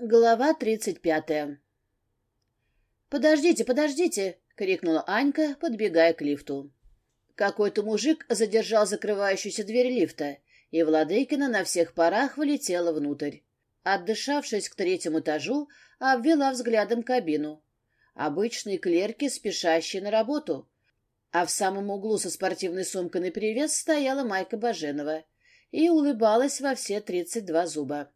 Глава тридцать пятая. «Подождите, подождите!» — крикнула Анька, подбегая к лифту. Какой-то мужик задержал закрывающуюся дверь лифта, и Владыкина на всех парах вылетела внутрь. Отдышавшись к третьему этажу, обвела взглядом кабину. Обычные клерки, спешащие на работу. А в самом углу со спортивной сумкой наперевес стояла Майка Баженова и улыбалась во все тридцать два зуба.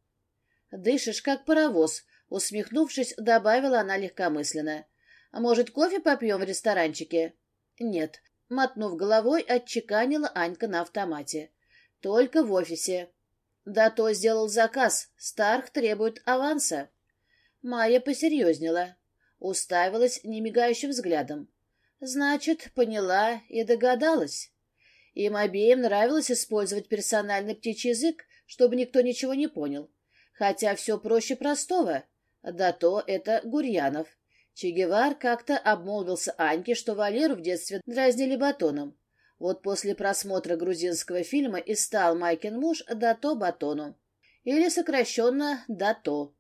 «Дышишь, как паровоз», — усмехнувшись, добавила она легкомысленно. «А может, кофе попьем в ресторанчике?» «Нет», — мотнув головой, отчеканила Анька на автомате. «Только в офисе». «Да то сделал заказ. Старх требует аванса». Майя посерьезнела, уставилась немигающим взглядом. «Значит, поняла и догадалась». Им обеим нравилось использовать персональный птичий язык, чтобы никто ничего не понял. Хотя все проще простого. Да то это Гурьянов. Чегевар как-то обмолвился Аньке, что Валеру в детстве дразнили батоном. Вот после просмотра грузинского фильма и стал Майкин муж Дато Батону. Или сокращенно Дато.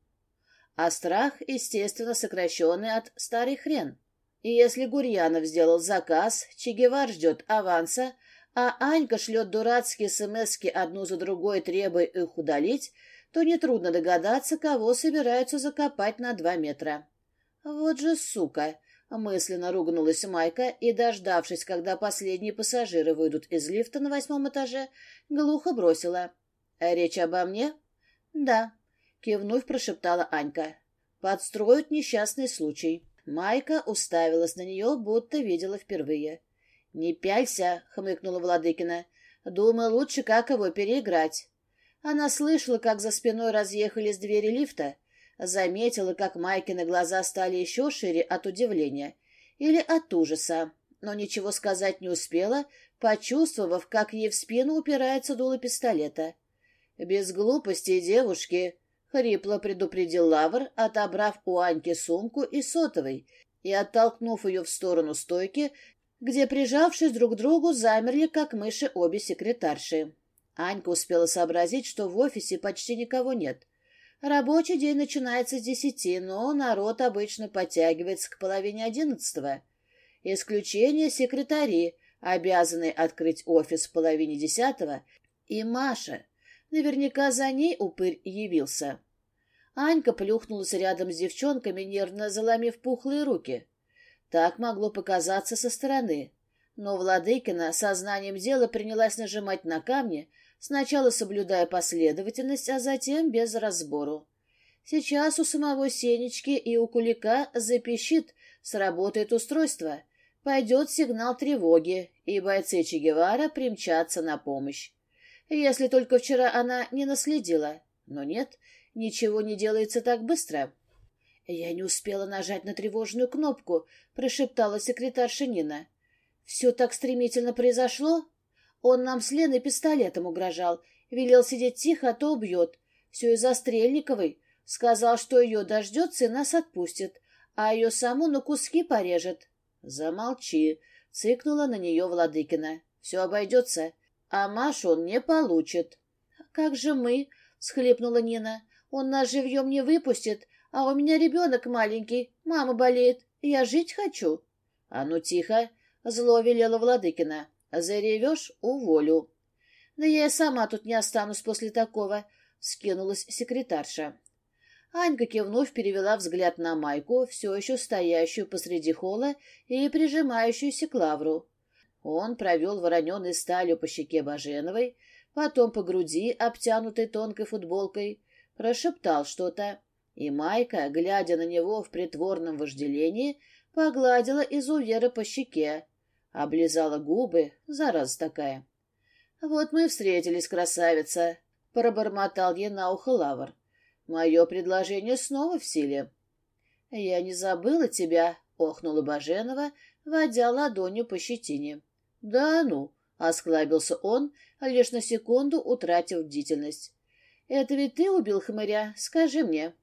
А страх, естественно, сокращенный от «старый хрен». И если Гурьянов сделал заказ, Чегевар ждет аванса, а Анька шлет дурацкие смс одну за другой, требуя их удалить, то нетрудно догадаться, кого собираются закопать на два метра. «Вот же сука!» — мысленно ругнулась Майка и, дождавшись, когда последние пассажиры выйдут из лифта на восьмом этаже, глухо бросила. «Речь обо мне?» «Да», — кивнув, прошептала Анька. «Подстроят несчастный случай». Майка уставилась на нее, будто видела впервые. «Не пялься!» — хмыкнула Владыкина. «Думаю, лучше, как его переиграть». Она слышала, как за спиной разъехались двери лифта, заметила, как Майкины глаза стали еще шире от удивления или от ужаса, но ничего сказать не успела, почувствовав, как ей в спину упирается дуло пистолета. «Без глупостей, девушки!» — хрипло предупредил Лавр, отобрав у Аньки сумку и сотовой, и, оттолкнув ее в сторону стойки, где, прижавшись друг к другу, замерли, как мыши обе секретарши. Анька успела сообразить, что в офисе почти никого нет. Рабочий день начинается с десяти, но народ обычно подтягивается к половине одиннадцатого. Исключение секретари, обязанные открыть офис в половине десятого, и Маша. Наверняка за ней упырь явился. Анька плюхнулась рядом с девчонками, нервно заломив пухлые руки. Так могло показаться со стороны. Но Владыкина сознанием дела принялась нажимать на камни, сначала соблюдая последовательность, а затем без разбору. Сейчас у самого Сенечки и у Кулика запищит, сработает устройство, пойдет сигнал тревоги, и бойцы Че Гевара примчатся на помощь. Если только вчера она не наследила. Но нет, ничего не делается так быстро. Я не успела нажать на тревожную кнопку, прошептала секретарша Нина. Все так стремительно произошло? Он нам с Леной пистолетом угрожал. Велел сидеть тихо, а то убьет. Все из-за Стрельниковой. Сказал, что ее дождется и нас отпустит, а ее саму на куски порежет. Замолчи. Цыкнула на нее Владыкина. Все обойдется. А Машу он не получит. Как же мы? Схлепнула Нина. Он нас живьем не выпустит, а у меня ребенок маленький, мама болеет, я жить хочу. — А ну тихо! — зло велела Владыкина. Заревешь — уволю. Да я и сама тут не останусь после такого, — скинулась секретарша. Анька кивнув перевела взгляд на Майку, все еще стоящую посреди холла и прижимающуюся к лавру. Он провел вороненой сталью по щеке Баженовой, потом по груди, обтянутой тонкой футболкой, прошептал что-то, и Майка, глядя на него в притворном вожделении, погладила изувера по щеке, облизала губы, зараза такая. «Вот мы встретились, красавица!» — пробормотал ей на ухо Лавр. «Мое предложение снова в силе». «Я не забыла тебя», — охнула Баженова, водя ладонью по щетине. «Да ну!» — осклабился он, лишь на секунду утратив бдительность. «Это ведь ты убил хмыря, скажи мне».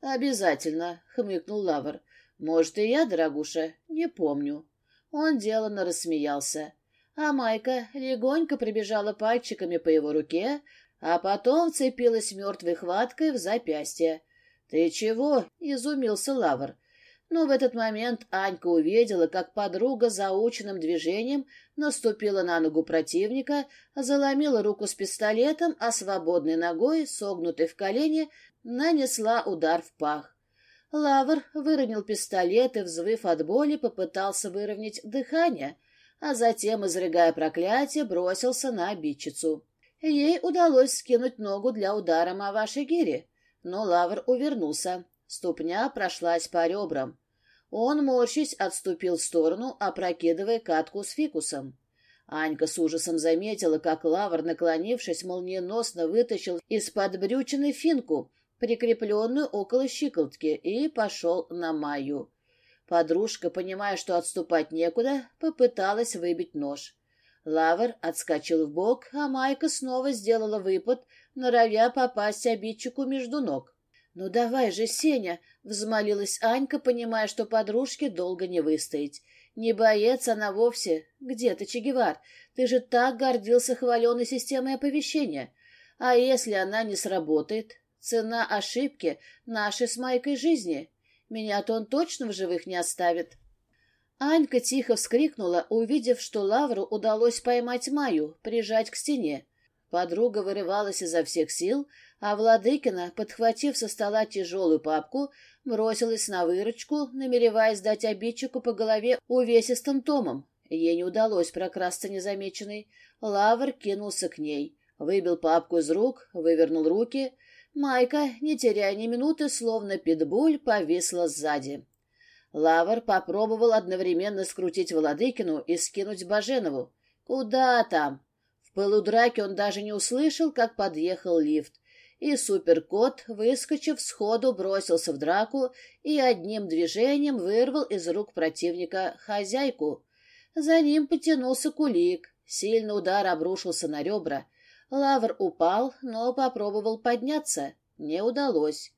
«Обязательно», — хмыкнул Лавр. «Может, и я, дорогуша, не помню». Он деланно рассмеялся. А Майка легонько прибежала пальчиками по его руке, а потом цепилась мертвой хваткой в запястье. «Ты чего?» — изумился Лавр. Но в этот момент Анька увидела, как подруга заученным движением наступила на ногу противника, заломила руку с пистолетом, а свободной ногой, согнутой в колене, нанесла удар в пах. Лавр выронил пистолет и, взвыв от боли, попытался выровнять дыхание, а затем, изрыгая проклятие, бросился на обидчицу. Ей удалось скинуть ногу для удара Маваши Гири, но Лавр увернулся. Ступня прошлась по ребрам. Он, морщись, отступил в сторону, опрокидывая катку с фикусом. Анька с ужасом заметила, как Лавр, наклонившись, молниеносно вытащил из-под брючины финку — прикрепленную около щиколотки, и пошел на Майю. Подружка, понимая, что отступать некуда, попыталась выбить нож. Лавр отскочил в бок, а Майка снова сделала выпад, норовя попасть обидчику между ног. «Ну давай же, Сеня!» — взмолилась Анька, понимая, что подружке долго не выстоять. «Не боец она вовсе. Где ты, Чегевар? Ты же так гордился хваленой системой оповещения. А если она не сработает?» Цена ошибки — нашей с Майкой жизни. Меня-то он точно в живых не оставит. Анька тихо вскрикнула, увидев, что Лавру удалось поймать Маю, прижать к стене. Подруга вырывалась изо всех сил, а Владыкина, подхватив со стола тяжелую папку, бросилась на выручку, намереваясь дать обидчику по голове увесистым томом. Ей не удалось прокрасться незамеченной. Лавр кинулся к ней, выбил папку из рук, вывернул руки — Майка, не теряя ни минуты, словно питбуль, повисла сзади. Лавр попробовал одновременно скрутить Владыкину и скинуть Баженову. «Куда там?» В пылу драки он даже не услышал, как подъехал лифт. И суперкот, выскочив сходу, бросился в драку и одним движением вырвал из рук противника хозяйку. За ним потянулся кулик. Сильный удар обрушился на ребра. Лавр упал, но попробовал подняться. Не удалось.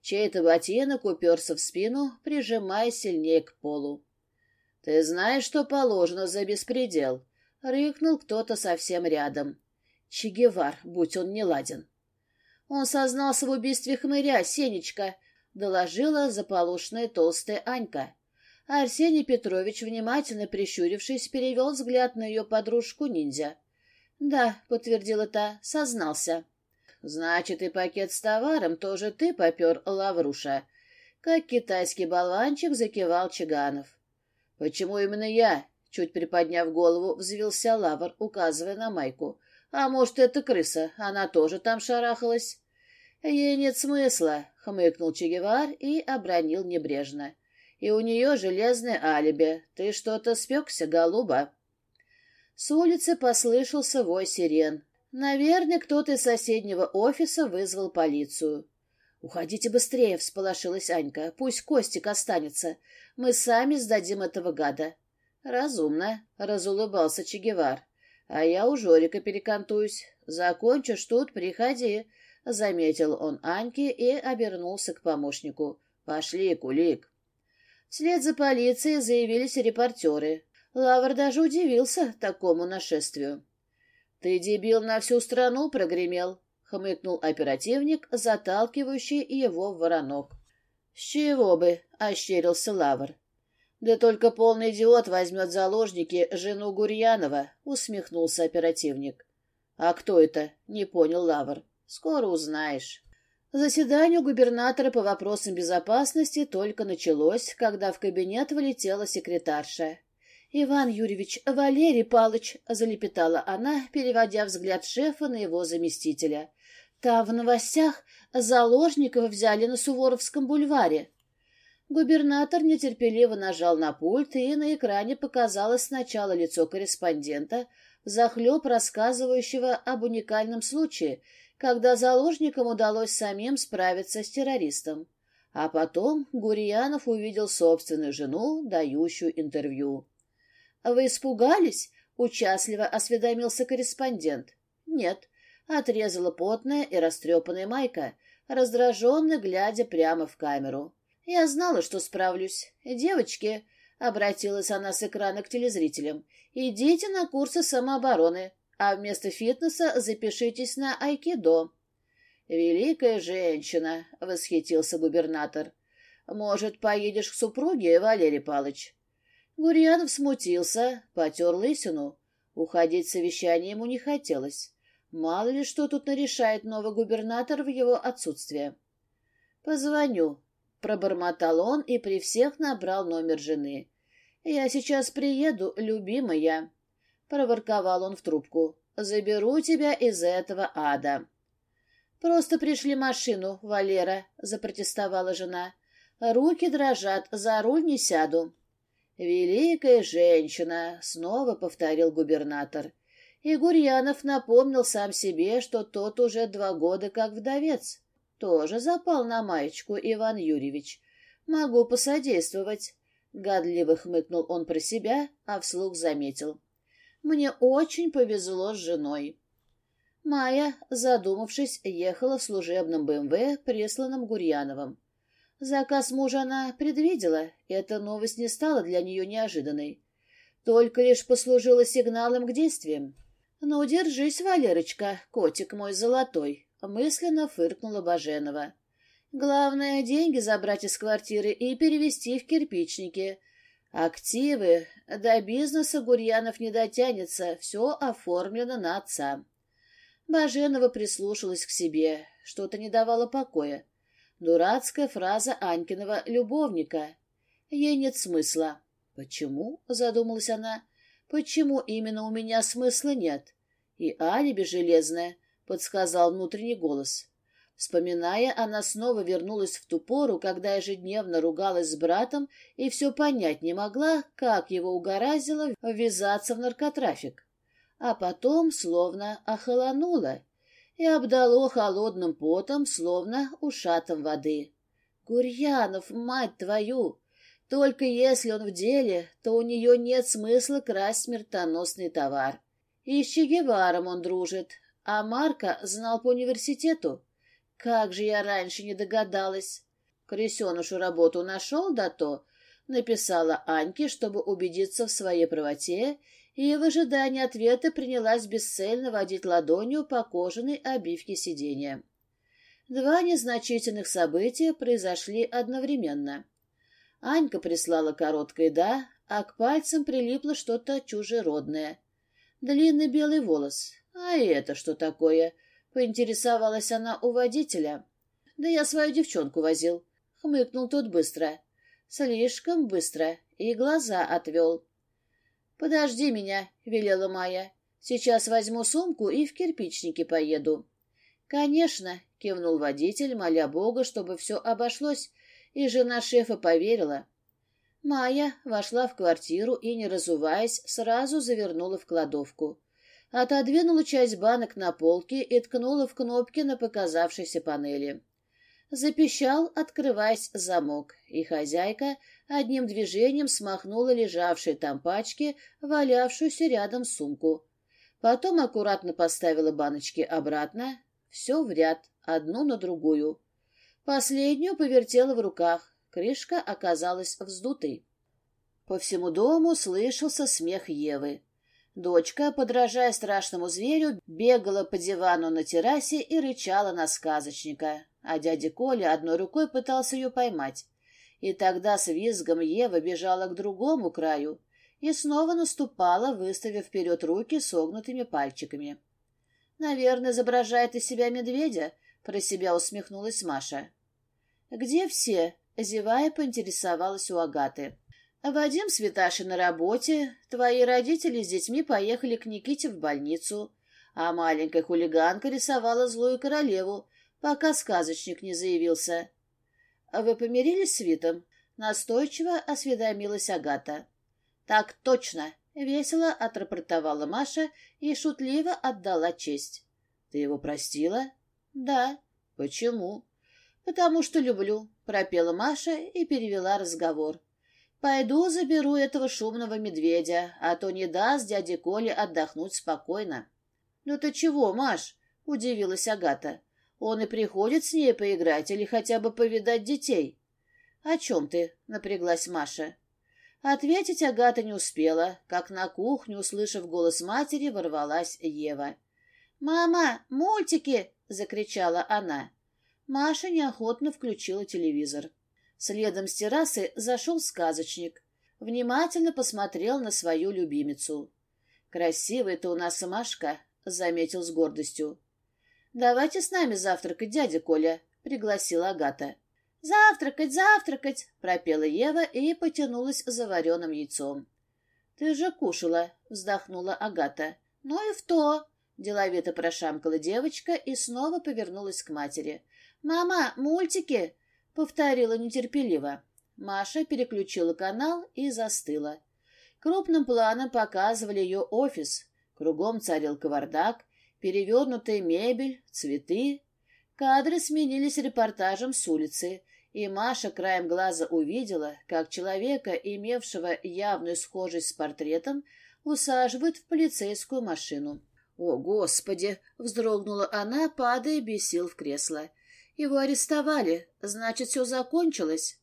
Чей-то ботинок уперся в спину, прижимая сильнее к полу. — Ты знаешь, что положено за беспредел? — рыкнул кто-то совсем рядом. Чегевар, будь он неладен. — Он сознался в убийстве хмыря, Сенечка, — доложила заполошная толстая Анька. Арсений Петрович, внимательно прищурившись, перевел взгляд на ее подружку-ниндзя — да, подтвердила та, сознался. Значит, и пакет с товаром тоже ты попер, Лавруша. Как китайский болванчик закивал Чиганов. Почему именно я? Чуть приподняв голову, взвился Лавр, указывая на майку. А может, это крыса? Она тоже там шарахалась? Ей нет смысла, хмыкнул Чегевар и обронил небрежно. И у нее железное алиби. Ты что-то спекся, голуба. С улицы послышался вой сирен. Наверное, кто-то из соседнего офиса вызвал полицию. «Уходите быстрее», — всполошилась Анька. «Пусть Костик останется. Мы сами сдадим этого гада». «Разумно», — разулыбался Чегевар. «А я у Жорика перекантуюсь. Закончишь тут, приходи», — заметил он Аньке и обернулся к помощнику. «Пошли, кулик». Вслед за полицией заявились репортеры. Лавр даже удивился такому нашествию. «Ты, дебил, на всю страну прогремел!» — хмыкнул оперативник, заталкивающий его в воронок. «С чего бы?» — ощерился Лавр. «Да только полный идиот возьмет заложники жену Гурьянова», — усмехнулся оперативник. «А кто это?» — не понял Лавр. «Скоро узнаешь». Заседание губернатора по вопросам безопасности только началось, когда в кабинет вылетела секретарша. «Иван Юрьевич, Валерий Палыч!» — залепетала она, переводя взгляд шефа на его заместителя. «Там в новостях заложников взяли на Суворовском бульваре». Губернатор нетерпеливо нажал на пульт, и на экране показалось сначала лицо корреспондента, захлеб рассказывающего об уникальном случае, когда заложникам удалось самим справиться с террористом. А потом Гурьянов увидел собственную жену, дающую интервью. Вы испугались? Участливо осведомился корреспондент. Нет, отрезала потная и растрепанная майка, раздраженно глядя прямо в камеру. Я знала, что справлюсь. Девочки, обратилась она с экрана к телезрителям, идите на курсы самообороны, а вместо фитнеса запишитесь на айкидо. «Великая женщина!» — восхитился губернатор. «Может, поедешь к супруге, Валерий Палыч?» Гурьянов смутился, потер лысину. Уходить совещание ему не хотелось. Мало ли что тут нарешает новый губернатор в его отсутствие. «Позвоню», — пробормотал он и при всех набрал номер жены. «Я сейчас приеду, любимая», — проворковал он в трубку. «Заберу тебя из этого ада». «Просто пришли машину, Валера», — запротестовала жена. «Руки дрожат, за руль не сяду». «Великая женщина!» — снова повторил губернатор. И Гурьянов напомнил сам себе, что тот уже два года как вдовец. Тоже запал на маечку Иван Юрьевич. «Могу посодействовать», — гадливо хмыкнул он про себя, а вслух заметил. «Мне очень повезло с женой». Майя, задумавшись, ехала в служебном БМВ, эм присланном Гурьяновым. Заказ мужа она предвидела, и эта новость не стала для нее неожиданной. Только лишь послужила сигналом к действиям. «Ну, держись, Валерочка, котик мой золотой», — мысленно фыркнула Баженова. «Главное, деньги забрать из квартиры и перевести в кирпичники. Активы. До бизнеса Гурьянов не дотянется, все оформлено на отца». Баженова прислушалась к себе, что-то не давало покоя. Дурацкая фраза Анькиного любовника. Ей нет смысла. «Почему?» — задумалась она. «Почему именно у меня смысла нет?» «И алиби железное», — подсказал внутренний голос. Вспоминая, она снова вернулась в ту пору, когда ежедневно ругалась с братом и все понять не могла, как его угораздило ввязаться в наркотрафик. А потом словно охолонула и обдало холодным потом, словно ушатом воды. «Гурьянов, мать твою! Только если он в деле, то у нее нет смысла красть смертоносный товар. И с Чегеваром он дружит, а Марка знал по университету. Как же я раньше не догадалась! Крысенышу работу нашел, да то...» написала Аньке, чтобы убедиться в своей правоте и в ожидании ответа принялась бесцельно водить ладонью по кожаной обивке сиденья. Два незначительных события произошли одновременно. Анька прислала короткое «да», а к пальцам прилипло что-то чужеродное. Длинный белый волос. «А это что такое?» — поинтересовалась она у водителя. «Да я свою девчонку возил», — хмыкнул тот быстро. «Слишком быстро». И глаза отвел. «Подожди меня», — велела Майя. «Сейчас возьму сумку и в кирпичники поеду». «Конечно», — кивнул водитель, моля Бога, чтобы все обошлось, и жена шефа поверила. Майя вошла в квартиру и, не разуваясь, сразу завернула в кладовку. Отодвинула часть банок на полке и ткнула в кнопки на показавшейся панели запищал, открываясь замок, и хозяйка одним движением смахнула лежавшие там пачки, валявшуюся рядом сумку. Потом аккуратно поставила баночки обратно, все в ряд, одну на другую. Последнюю повертела в руках, крышка оказалась вздутой. По всему дому слышался смех Евы. Дочка, подражая страшному зверю, бегала по дивану на террасе и рычала на сказочника, а дядя Коля одной рукой пытался ее поймать. И тогда с визгом Ева бежала к другому краю и снова наступала, выставив вперед руки согнутыми пальчиками. «Наверное, изображает из себя медведя», — про себя усмехнулась Маша. «Где все?» — зевая, поинтересовалась у Агаты. Вадим святаши на работе, твои родители с детьми поехали к Никите в больницу, а маленькая хулиганка рисовала злую королеву, пока сказочник не заявился. Вы помирились с Витом? Настойчиво осведомилась Агата. Так точно, весело отрапортовала Маша и шутливо отдала честь. Ты его простила? Да. Почему? Потому что люблю, пропела Маша и перевела разговор. — Пойду заберу этого шумного медведя, а то не даст дяде Коле отдохнуть спокойно. — Ну ты чего, Маш? — удивилась Агата. — Он и приходит с ней поиграть или хотя бы повидать детей. — О чем ты? — напряглась Маша. Ответить Агата не успела, как на кухню, услышав голос матери, ворвалась Ева. — Мама, мультики! — закричала она. Маша неохотно включила телевизор. — Следом с террасы зашел сказочник. Внимательно посмотрел на свою любимицу. «Красивая ты у нас Машка», — заметил с гордостью. «Давайте с нами завтракать, дядя Коля», — пригласила Агата. «Завтракать, завтракать!» — пропела Ева и потянулась за вареным яйцом. «Ты же кушала!» — вздохнула Агата. «Ну и в то!» — деловито прошамкала девочка и снова повернулась к матери. «Мама, мультики!» Повторила нетерпеливо. Маша переключила канал и застыла. Крупным планом показывали ее офис. Кругом царил кавардак, перевернутая мебель, цветы. Кадры сменились репортажем с улицы, и Маша краем глаза увидела, как человека, имевшего явную схожесть с портретом, усаживают в полицейскую машину. «О, Господи!» — вздрогнула она, падая без сил в кресло. Его арестовали, значит, все закончилось.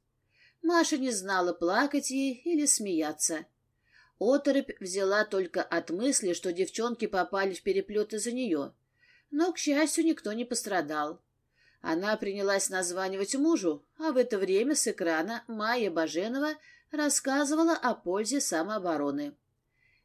Маша не знала, плакать ей или смеяться. Оторопь взяла только от мысли, что девчонки попали в переплет из-за нее. Но, к счастью, никто не пострадал. Она принялась названивать мужу, а в это время с экрана Майя Баженова рассказывала о пользе самообороны.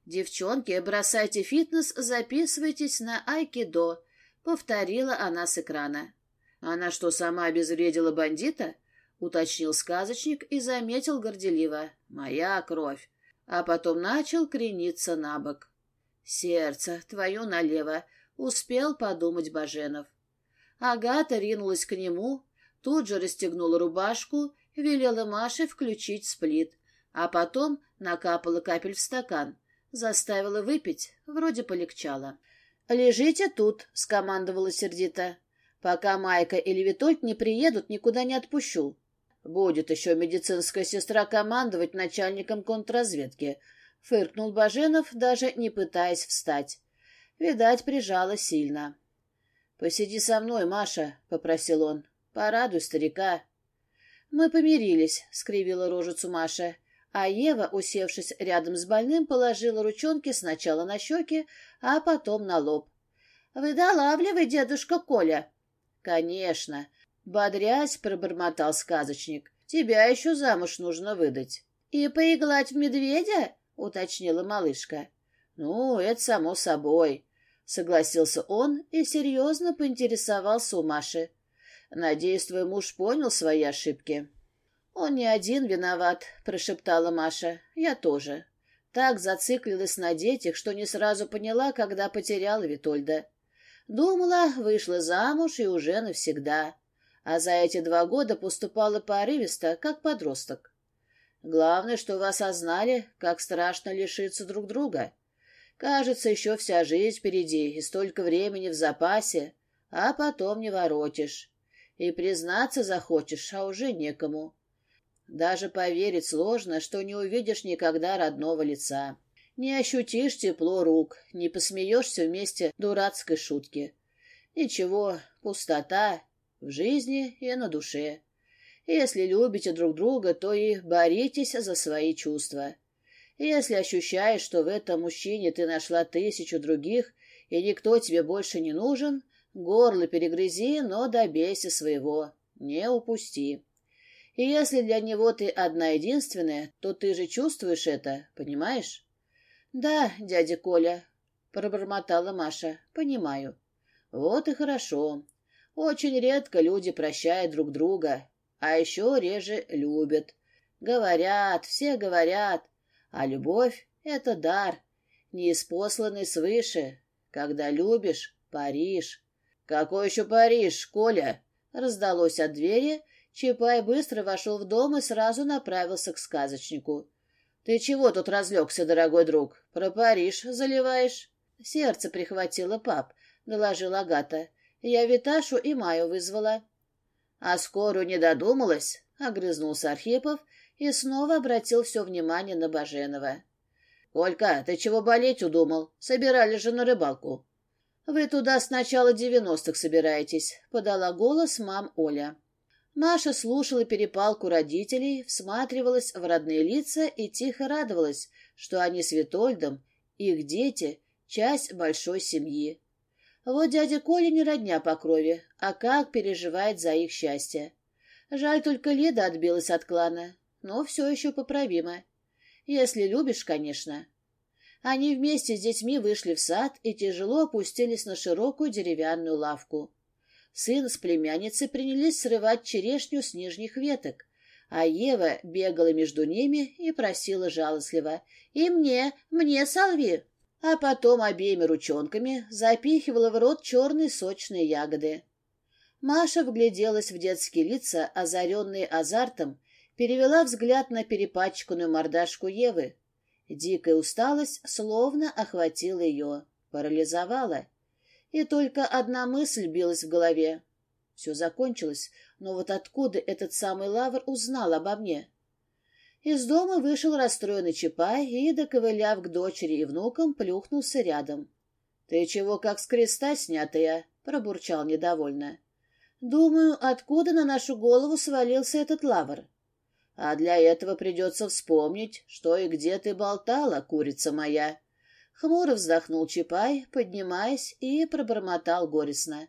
«Девчонки, бросайте фитнес, записывайтесь на айкидо», — повторила она с экрана. «Она что, сама обезвредила бандита?» — уточнил сказочник и заметил горделиво. «Моя кровь!» А потом начал крениться на бок. «Сердце, твое налево!» — успел подумать Баженов. Агата ринулась к нему, тут же расстегнула рубашку, велела Маше включить сплит, а потом накапала капель в стакан, заставила выпить, вроде полегчало. «Лежите тут», — скомандовала сердито. Пока Майка и Витольд не приедут, никуда не отпущу. Будет еще медицинская сестра командовать начальником контрразведки. Фыркнул Баженов, даже не пытаясь встать. Видать, прижала сильно. «Посиди со мной, Маша», — попросил он. «Порадуй старика». «Мы помирились», — скривила рожицу Маша. А Ева, усевшись рядом с больным, положила ручонки сначала на щеки, а потом на лоб. «Выдалавливай, дедушка Коля!» «Конечно. Бодрясь, пробормотал сказочник. Тебя еще замуж нужно выдать». «И поиглать в медведя?» — уточнила малышка. «Ну, это само собой», — согласился он и серьезно поинтересовался у Маши. «Надеюсь, твой муж понял свои ошибки». «Он не один виноват», — прошептала Маша. «Я тоже». Так зациклилась на детях, что не сразу поняла, когда потеряла Витольда. Думала, вышла замуж и уже навсегда. А за эти два года поступала порывисто, как подросток. Главное, что вы осознали, как страшно лишиться друг друга. Кажется, еще вся жизнь впереди и столько времени в запасе, а потом не воротишь. И признаться захочешь, а уже некому. Даже поверить сложно, что не увидишь никогда родного лица. Не ощутишь тепло рук, не посмеешься вместе дурацкой шутки. Ничего, пустота в жизни и на душе. Если любите друг друга, то и боритесь за свои чувства. Если ощущаешь, что в этом мужчине ты нашла тысячу других, и никто тебе больше не нужен, горло перегрызи, но добейся своего, не упусти. И если для него ты одна единственная, то ты же чувствуешь это, понимаешь? Да, дядя Коля, пробормотала Маша, понимаю. Вот и хорошо. Очень редко люди прощают друг друга, а еще реже любят. Говорят, все говорят, а любовь — это дар, неиспосланный свыше. Когда любишь — паришь. Какой еще Париж, Коля? Раздалось от двери, Чапай быстро вошел в дом и сразу направился к сказочнику — ты чего тут разлегся, дорогой друг? Про Париж заливаешь? Сердце прихватило пап, доложила Агата. Я Виташу и Маю вызвала. А скорую не додумалась, огрызнулся Архипов и снова обратил все внимание на Баженова. «Колька, ты чего болеть удумал? Собирали же на рыбалку». «Вы туда с начала девяностых собираетесь», — подала голос мам Оля. Маша слушала перепалку родителей, всматривалась в родные лица и тихо радовалась, что они с Витольдом, их дети, часть большой семьи. Вот дядя Коля не родня по крови, а как переживает за их счастье. Жаль, только Леда отбилась от клана, но все еще поправимо. Если любишь, конечно. Они вместе с детьми вышли в сад и тяжело опустились на широкую деревянную лавку. Сын с племянницей принялись срывать черешню с нижних веток, а Ева бегала между ними и просила жалостливо «И мне, мне, Салви!» а потом обеими ручонками запихивала в рот черные сочные ягоды. Маша вгляделась в детские лица, озаренные азартом, перевела взгляд на перепачканную мордашку Евы. Дикая усталость словно охватила ее, парализовала, и только одна мысль билась в голове. Все закончилось, но вот откуда этот самый Лавр узнал обо мне? Из дома вышел расстроенный Чапай и, доковыляв к дочери и внукам, плюхнулся рядом. — Ты чего как с креста снятая? — пробурчал недовольно. — Думаю, откуда на нашу голову свалился этот Лавр? — А для этого придется вспомнить, что и где ты болтала, курица моя. Хмуро вздохнул Чапай, поднимаясь, и пробормотал горестно.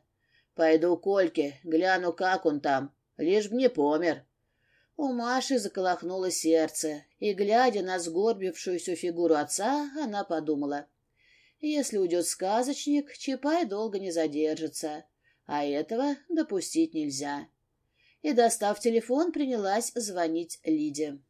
«Пойду к Ольке, гляну, как он там, лишь б не помер». У Маши заколохнуло сердце, и, глядя на сгорбившуюся фигуру отца, она подумала. «Если уйдет сказочник, Чапай долго не задержится, а этого допустить нельзя» и, достав телефон, принялась звонить Лиде.